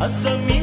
Asami